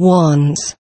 wands.